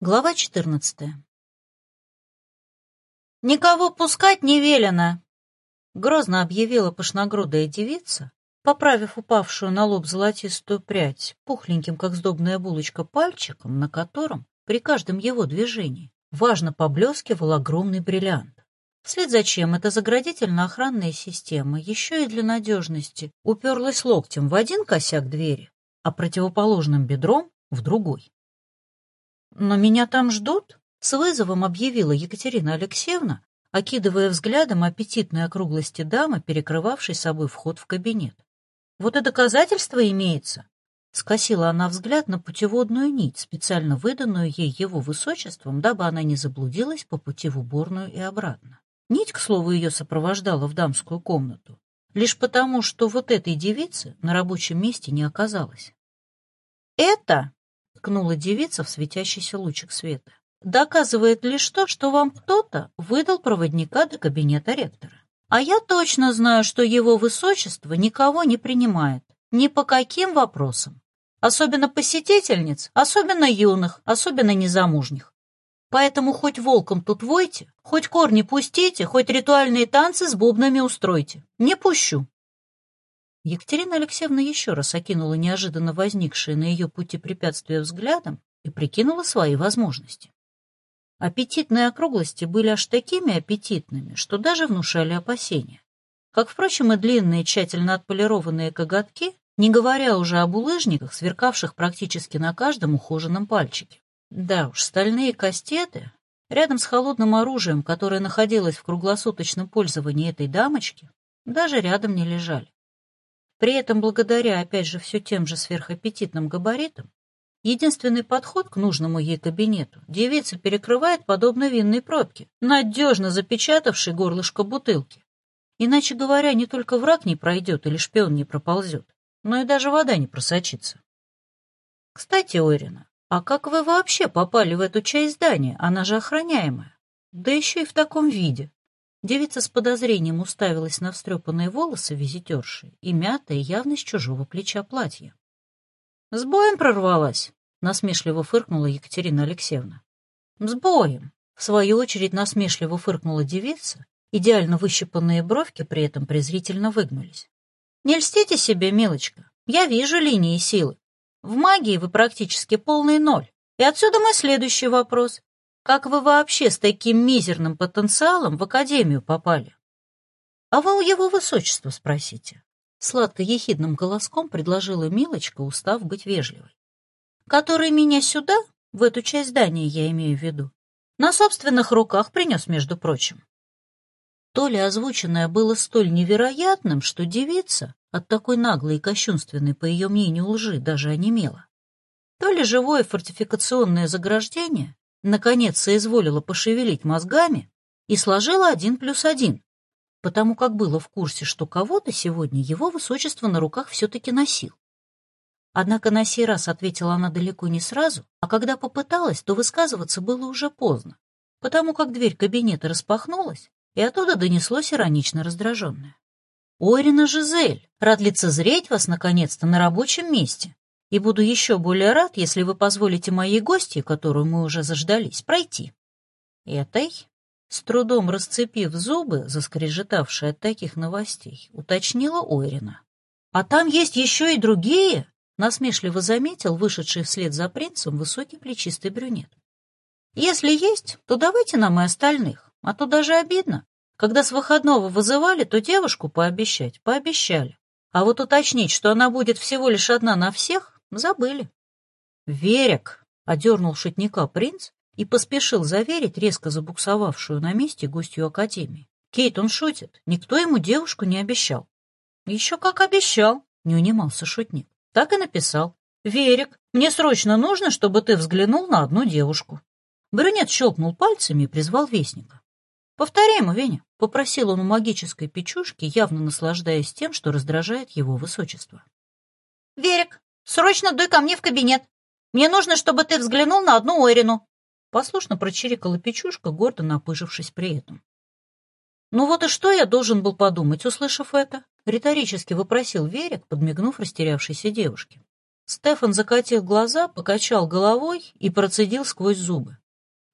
Глава 14. «Никого пускать не велено!» — грозно объявила пышногрудая девица, поправив упавшую на лоб золотистую прядь, пухленьким, как сдобная булочка, пальчиком, на котором при каждом его движении важно поблескивал огромный бриллиант. Вслед за чем эта заградительно-охранная система еще и для надежности уперлась локтем в один косяк двери, а противоположным бедром — в другой. «Но меня там ждут?» — с вызовом объявила Екатерина Алексеевна, окидывая взглядом аппетитные округлости дамы, перекрывавшей собой вход в кабинет. «Вот и доказательство имеется!» Скосила она взгляд на путеводную нить, специально выданную ей его высочеством, дабы она не заблудилась по пути в уборную и обратно. Нить, к слову, ее сопровождала в дамскую комнату, лишь потому, что вот этой девицы на рабочем месте не оказалось. «Это ткнула девица в светящийся лучик света. «Доказывает лишь то, что вам кто-то выдал проводника до кабинета ректора. А я точно знаю, что его высочество никого не принимает. Ни по каким вопросам. Особенно посетительниц, особенно юных, особенно незамужних. Поэтому хоть волком тут войте, хоть корни пустите, хоть ритуальные танцы с бубнами устройте. Не пущу. Екатерина Алексеевна еще раз окинула неожиданно возникшие на ее пути препятствия взглядом и прикинула свои возможности. Аппетитные округлости были аж такими аппетитными, что даже внушали опасения. Как, впрочем, и длинные, тщательно отполированные коготки, не говоря уже об улыжниках, сверкавших практически на каждом ухоженном пальчике. Да уж, стальные кастеты, рядом с холодным оружием, которое находилось в круглосуточном пользовании этой дамочки, даже рядом не лежали. При этом, благодаря, опять же, все тем же сверхаппетитным габаритам, единственный подход к нужному ей кабинету девица перекрывает подобно винной пробке, надежно запечатавшей горлышко бутылки. Иначе говоря, не только враг не пройдет или шпион не проползет, но и даже вода не просочится. Кстати, Орина, а как вы вообще попали в эту часть здания? Она же охраняемая. Да еще и в таком виде. Девица с подозрением уставилась на встрепанные волосы визитерши и мятое явно с чужого плеча платье. «С боем прорвалась!» — насмешливо фыркнула Екатерина Алексеевна. «С боем!» — в свою очередь насмешливо фыркнула девица, идеально выщипанные бровки при этом презрительно выгнулись. «Не льстите себе, милочка, я вижу линии силы. В магии вы практически полный ноль. И отсюда мой следующий вопрос. Как вы вообще с таким мизерным потенциалом в академию попали? А вы у его высочества спросите. Сладко-ехидным голоском предложила Милочка, устав быть вежливой. Который меня сюда, в эту часть здания я имею в виду, на собственных руках принес, между прочим. То ли озвученное было столь невероятным, что девица от такой наглой и кощунственной, по ее мнению, лжи даже онемела, то ли живое фортификационное заграждение наконец соизволила пошевелить мозгами и сложила один плюс один, потому как было в курсе, что кого-то сегодня его высочество на руках все-таки носил. Однако на сей раз ответила она далеко не сразу, а когда попыталась, то высказываться было уже поздно, потому как дверь кабинета распахнулась, и оттуда донеслось иронично раздраженное. «Орина Жизель, рад лицезреть вас наконец-то на рабочем месте и буду еще более рад, если вы позволите моей гости, которую мы уже заждались, пройти. Этой, с трудом расцепив зубы, заскрежетавшая от таких новостей, уточнила Ойрина. «А там есть еще и другие?» — насмешливо заметил вышедший вслед за принцем высокий плечистый брюнет. «Если есть, то давайте нам и остальных, а то даже обидно. Когда с выходного вызывали, то девушку пообещать пообещали. А вот уточнить, что она будет всего лишь одна на всех, Забыли. Верек, одернул шутника принц и поспешил заверить резко забуксовавшую на месте гостью Академии. Кейт, он шутит, никто ему девушку не обещал. Еще как обещал, не унимался шутник. Так и написал. Верик, мне срочно нужно, чтобы ты взглянул на одну девушку. Брюнет щелкнул пальцами и призвал вестника. «Повтори ему, Веня», — попросил он у магической печушки, явно наслаждаясь тем, что раздражает его высочество. «Верик, Срочно дуй ко мне в кабинет. Мне нужно, чтобы ты взглянул на одну Орину. Послушно прочирикала печушка, гордо напыжившись при этом. «Ну вот и что я должен был подумать, услышав это?» — риторически вопросил Верик, подмигнув растерявшейся девушке. Стефан закатил глаза, покачал головой и процедил сквозь зубы.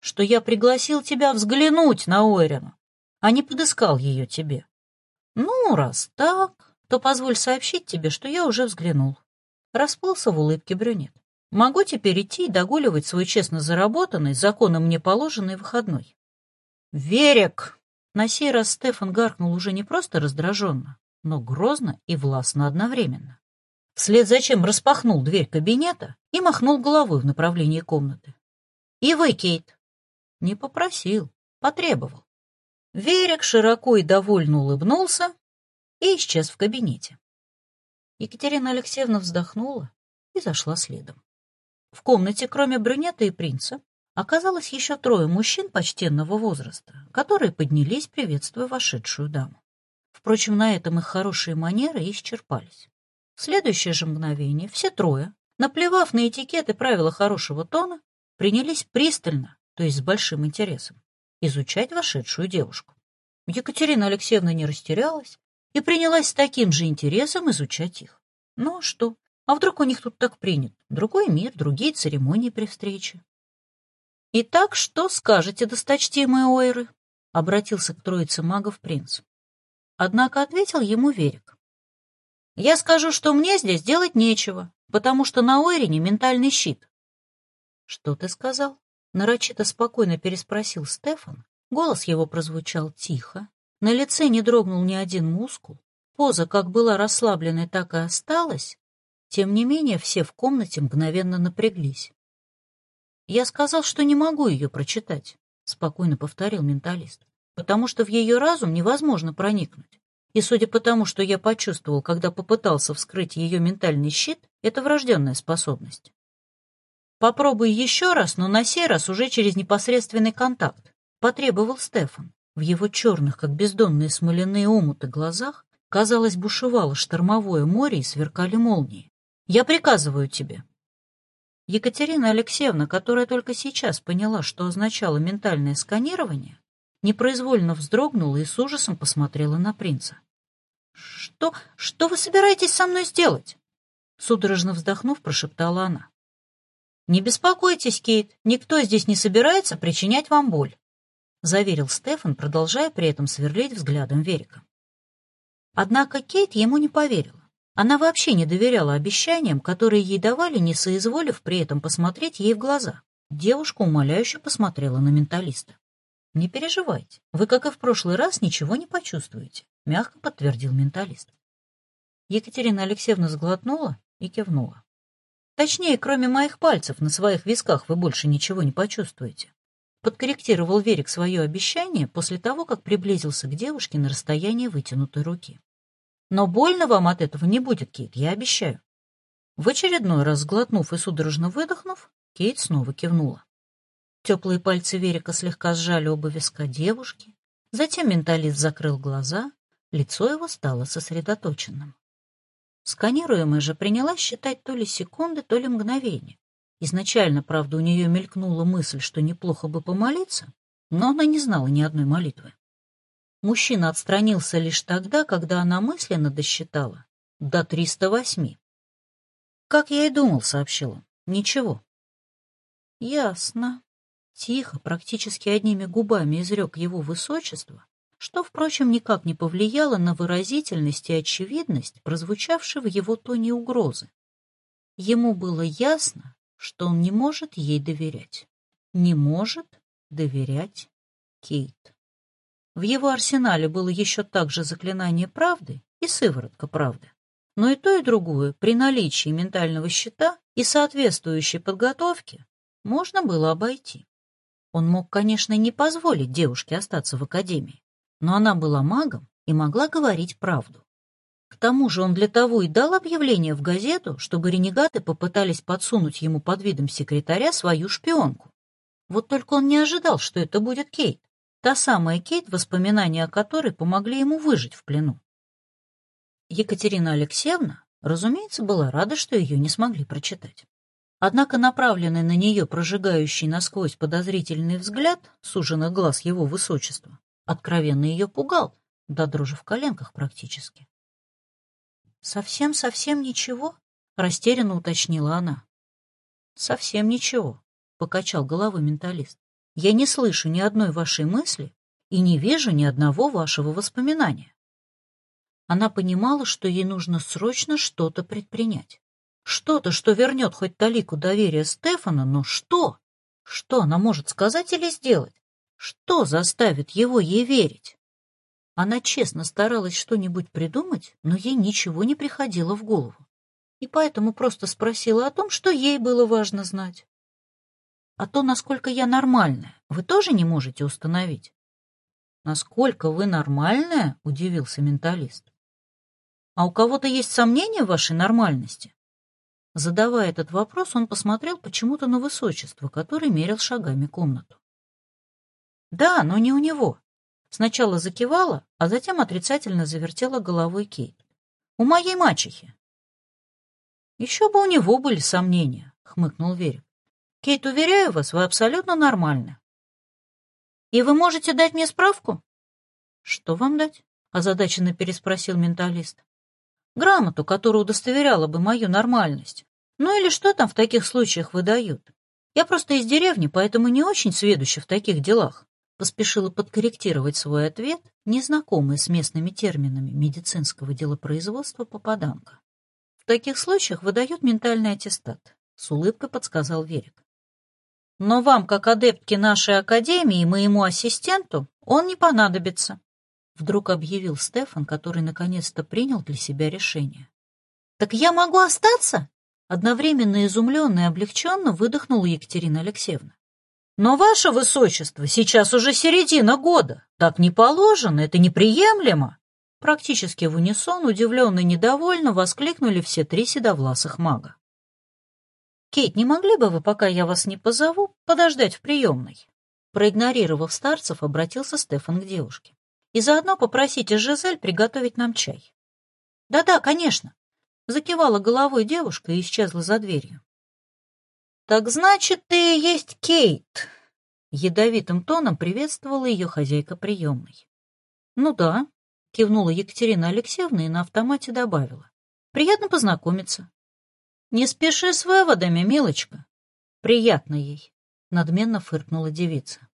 Что я пригласил тебя взглянуть на Ойрину, а не подыскал ее тебе. Ну, раз так, то позволь сообщить тебе, что я уже взглянул. Расплылся в улыбке брюнет. Могу теперь идти и догуливать свой честно заработанный, законом мне положенный выходной. Верек! На сей раз Стефан гаркнул уже не просто раздраженно, но грозно и властно одновременно. Вслед за чем распахнул дверь кабинета и махнул головой в направлении комнаты. «И вы, Кейт!» Не попросил, потребовал. Верик широко и довольно улыбнулся и исчез в кабинете. Екатерина Алексеевна вздохнула и зашла следом. В комнате, кроме брюнета и принца, оказалось еще трое мужчин почтенного возраста, которые поднялись, приветствуя вошедшую даму. Впрочем, на этом их хорошие манеры исчерпались. В следующее же мгновение все трое, наплевав на этикет и правила хорошего тона, принялись пристально, то есть с большим интересом, изучать вошедшую девушку. Екатерина Алексеевна не растерялась и принялась с таким же интересом изучать их. Ну а что? А вдруг у них тут так принято? Другой мир, другие церемонии при встрече. «Итак, что скажете, досточтимые ойры?» — обратился к троице магов принц. Однако ответил ему Верик. «Я скажу, что мне здесь делать нечего, потому что на Ойрине ментальный щит». «Что ты сказал?» — нарочито спокойно переспросил Стефан. Голос его прозвучал тихо, на лице не дрогнул ни один мускул, поза как была расслабленной, так и осталась. Тем не менее, все в комнате мгновенно напряглись. «Я сказал, что не могу ее прочитать», — спокойно повторил менталист потому что в ее разум невозможно проникнуть. И судя по тому, что я почувствовал, когда попытался вскрыть ее ментальный щит, это врожденная способность. Попробуй еще раз, но на сей раз уже через непосредственный контакт, потребовал Стефан. В его черных, как бездонные смоляные омуты глазах, казалось, бушевало штормовое море и сверкали молнии. «Я приказываю тебе». Екатерина Алексеевна, которая только сейчас поняла, что означало ментальное сканирование, непроизвольно вздрогнула и с ужасом посмотрела на принца. «Что... что вы собираетесь со мной сделать?» Судорожно вздохнув, прошептала она. «Не беспокойтесь, Кейт, никто здесь не собирается причинять вам боль», заверил Стефан, продолжая при этом сверлить взглядом Верика. Однако Кейт ему не поверила. Она вообще не доверяла обещаниям, которые ей давали, не соизволив при этом посмотреть ей в глаза. Девушка умоляюще посмотрела на менталиста. «Не переживайте, вы, как и в прошлый раз, ничего не почувствуете», — мягко подтвердил менталист. Екатерина Алексеевна сглотнула и кивнула. «Точнее, кроме моих пальцев на своих висках вы больше ничего не почувствуете», — подкорректировал Верик свое обещание после того, как приблизился к девушке на расстояние вытянутой руки. «Но больно вам от этого не будет, Кейт, я обещаю». В очередной раз сглотнув и судорожно выдохнув, Кейт снова кивнула. Теплые пальцы Верика слегка сжали оба виска девушки. Затем менталист закрыл глаза, лицо его стало сосредоточенным. Сканируемая же принялась считать то ли секунды, то ли мгновения. Изначально, правда, у нее мелькнула мысль, что неплохо бы помолиться, но она не знала ни одной молитвы. Мужчина отстранился лишь тогда, когда она мысленно досчитала до 308. «Как я и думал», — сообщил он. «Ничего». «Ясно», Тихо, практически одними губами изрек его высочество, что, впрочем, никак не повлияло на выразительность и очевидность, прозвучавшей в его тоне угрозы. Ему было ясно, что он не может ей доверять. Не может доверять Кейт. В его арсенале было еще также заклинание правды и сыворотка правды. Но и то, и другое при наличии ментального щита и соответствующей подготовки можно было обойти. Он мог, конечно, не позволить девушке остаться в академии, но она была магом и могла говорить правду. К тому же он для того и дал объявление в газету, чтобы ренегаты попытались подсунуть ему под видом секретаря свою шпионку. Вот только он не ожидал, что это будет Кейт, та самая Кейт, воспоминания о которой помогли ему выжить в плену. Екатерина Алексеевна, разумеется, была рада, что ее не смогли прочитать. Однако направленный на нее прожигающий насквозь подозрительный взгляд суженных глаз его высочества откровенно ее пугал, до дрожи в коленках практически. «Совсем-совсем ничего?» — Растерянно уточнила она. Совсем ничего, покачал головой менталист. Я не слышу ни одной вашей мысли и не вижу ни одного вашего воспоминания. Она понимала, что ей нужно срочно что-то предпринять. Что-то, что вернет хоть талику доверия Стефана, но что? Что она может сказать или сделать? Что заставит его ей верить? Она честно старалась что-нибудь придумать, но ей ничего не приходило в голову. И поэтому просто спросила о том, что ей было важно знать. А то, насколько я нормальная, вы тоже не можете установить? Насколько вы нормальная? Удивился менталист. А у кого-то есть сомнения в вашей нормальности? Задавая этот вопрос, он посмотрел почему-то на высочество, который мерил шагами комнату. Да, но не у него. Сначала закивала, а затем отрицательно завертела головой Кейт. У моей мачехи. Еще бы у него были сомнения, хмыкнул Верик. Кейт, уверяю вас, вы абсолютно нормальны. И вы можете дать мне справку? Что вам дать? озадаченно переспросил менталист. Грамоту, которая удостоверяла бы мою нормальность. Ну или что там в таких случаях выдают? Я просто из деревни, поэтому не очень сведуща в таких делах поспешила подкорректировать свой ответ, незнакомый с местными терминами медицинского делопроизводства попаданка. В таких случаях выдают ментальный аттестат, с улыбкой подсказал Верик. Но вам, как адептке нашей академии и моему ассистенту, он не понадобится, вдруг объявил Стефан, который наконец-то принял для себя решение. Так я могу остаться? Одновременно изумленно и облегченно выдохнула Екатерина Алексеевна. Но, ваше высочество, сейчас уже середина года. Так не положено, это неприемлемо. Практически в унисон, удивленно и недовольно, воскликнули все три седовласых мага. «Кейт, не могли бы вы, пока я вас не позову, подождать в приемной?» Проигнорировав старцев, обратился Стефан к девушке. «И заодно попросите Жизель приготовить нам чай». «Да-да, конечно», — закивала головой девушка и исчезла за дверью. «Так значит, ты и есть Кейт!» Ядовитым тоном приветствовала ее хозяйка приемной. «Ну да», — кивнула Екатерина Алексеевна и на автомате добавила. «Приятно познакомиться». «Не спеши с выводами, милочка». «Приятно ей», — надменно фыркнула девица.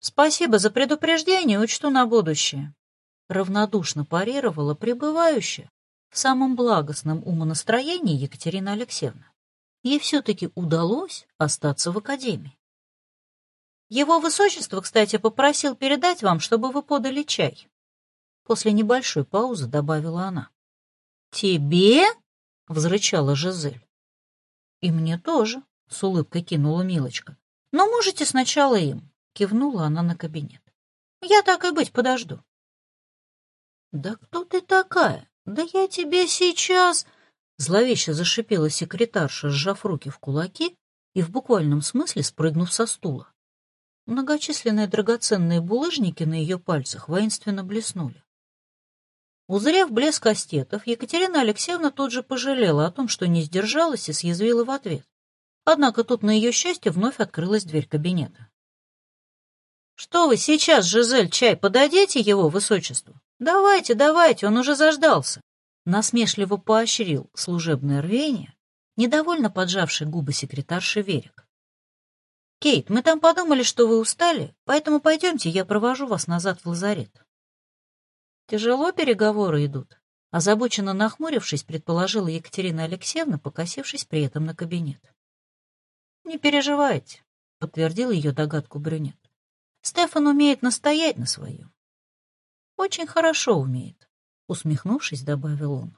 «Спасибо за предупреждение, учту на будущее», — равнодушно парировала пребывающая в самом благостном умонастроении Екатерина Алексеевна ей все-таки удалось остаться в академии. Его высочество, кстати, попросил передать вам, чтобы вы подали чай. После небольшой паузы добавила она. «Тебе?» — взрычала Жизель. «И мне тоже», — с улыбкой кинула Милочка. «Но можете сначала им», — кивнула она на кабинет. «Я так и быть подожду». «Да кто ты такая? Да я тебе сейчас...» Зловеще зашипела секретарша, сжав руки в кулаки и в буквальном смысле спрыгнув со стула. Многочисленные драгоценные булыжники на ее пальцах воинственно блеснули. Узрев блеск астетов, Екатерина Алексеевна тут же пожалела о том, что не сдержалась и съязвила в ответ. Однако тут, на ее счастье, вновь открылась дверь кабинета. «Что вы сейчас, Жизель, чай подадите его высочеству? Давайте, давайте, он уже заждался!» Насмешливо поощрил служебное рвение, недовольно поджавший губы секретарши Верик. «Кейт, мы там подумали, что вы устали, поэтому пойдемте, я провожу вас назад в лазарет». «Тяжело переговоры идут», — озабоченно нахмурившись, предположила Екатерина Алексеевна, покосившись при этом на кабинет. «Не переживайте», — подтвердил ее догадку брюнет. «Стефан умеет настоять на своем». «Очень хорошо умеет», усмехнувшись, добавил он.